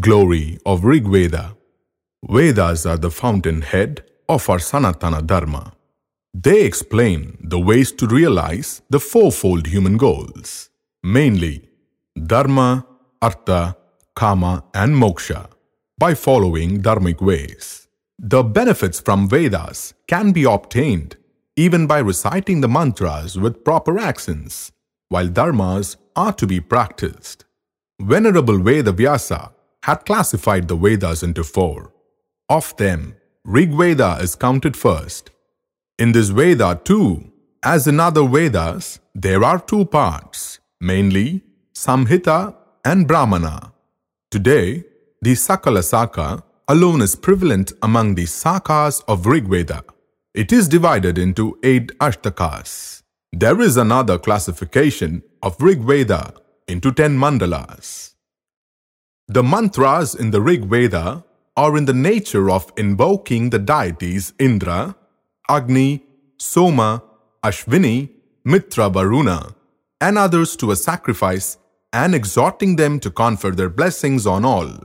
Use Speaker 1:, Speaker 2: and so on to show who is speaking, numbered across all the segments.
Speaker 1: Glory of Rig Veda Vedas are the fountainhead of our Sanatana Dharma. They explain the ways to realize the fourfold human goals, mainly Dharma, Artha, Kama, and Moksha, by following dharmic ways. The benefits from Vedas can be obtained even by reciting the mantras with proper accents, while dharmas are to be practiced. Venerable Veda Vyasa had classified the Vedas into four. Of them, Rig Veda is counted first. In this Veda too, as in other Vedas, there are two parts, mainly Samhita and Brahmana. Today, the Sakala Saka alone is prevalent among the Sakas of Rig Veda. It is divided into eight Ashtakas. There is another classification of Rig Veda into ten mandalas. The mantras in the Rig Veda are in the nature of invoking the deities Indra, Agni, Soma, Ashvini, Mitra Varuna, and others to a sacrifice and exhorting them to confer their blessings on all.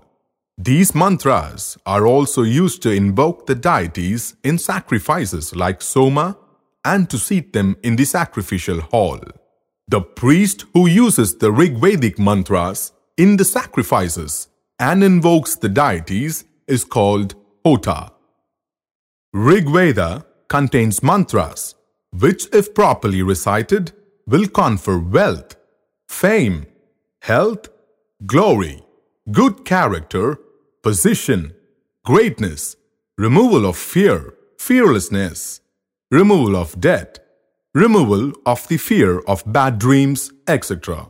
Speaker 1: These mantras are also used to invoke the deities in sacrifices like Soma and to seat them in the sacrificial hall. The priest who uses the Rig Vedic mantras in the sacrifices and invokes the deities is called Hota. Rig Veda contains mantras which, if properly recited, will confer wealth, fame, health, glory, good character, position, greatness, removal of fear, fearlessness, removal of debt, removal of the fear of bad dreams, etc.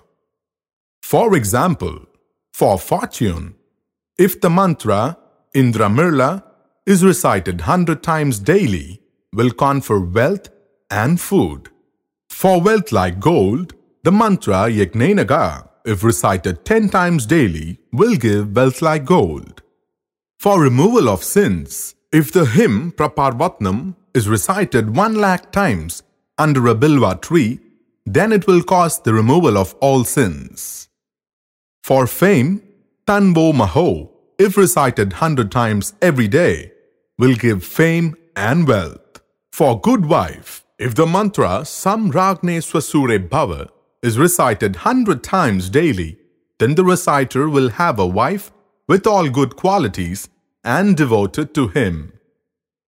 Speaker 1: For example, for fortune, if the mantra Indramirla is recited 100 times daily, will confer wealth and food. For wealth like gold, the mantra Yajnanaga, if recited 10 times daily, will give wealth like gold. For removal of sins, if the hymn Praparvatnam is recited 1 lakh times under a bilva tree, then it will cause the removal of all sins. For fame, Tanbo Maho, if recited 100 times every day, will give fame and wealth. For good wife, if the mantra Samragne Swasure Bhava is recited 100 times daily, then the reciter will have a wife with all good qualities and devoted to him.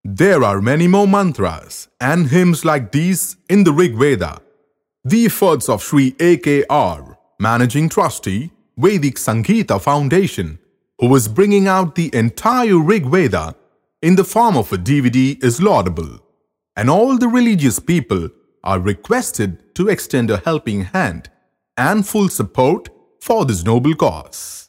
Speaker 1: There are many more mantras and hymns like these in the Rig Veda. The efforts of Sri A.K.R., Managing Trustee, Vedic Sangeeta Foundation, who is bringing out the entire Rig Veda in the form of a DVD is laudable, and all the religious people are requested to extend a helping hand and full support for this noble cause.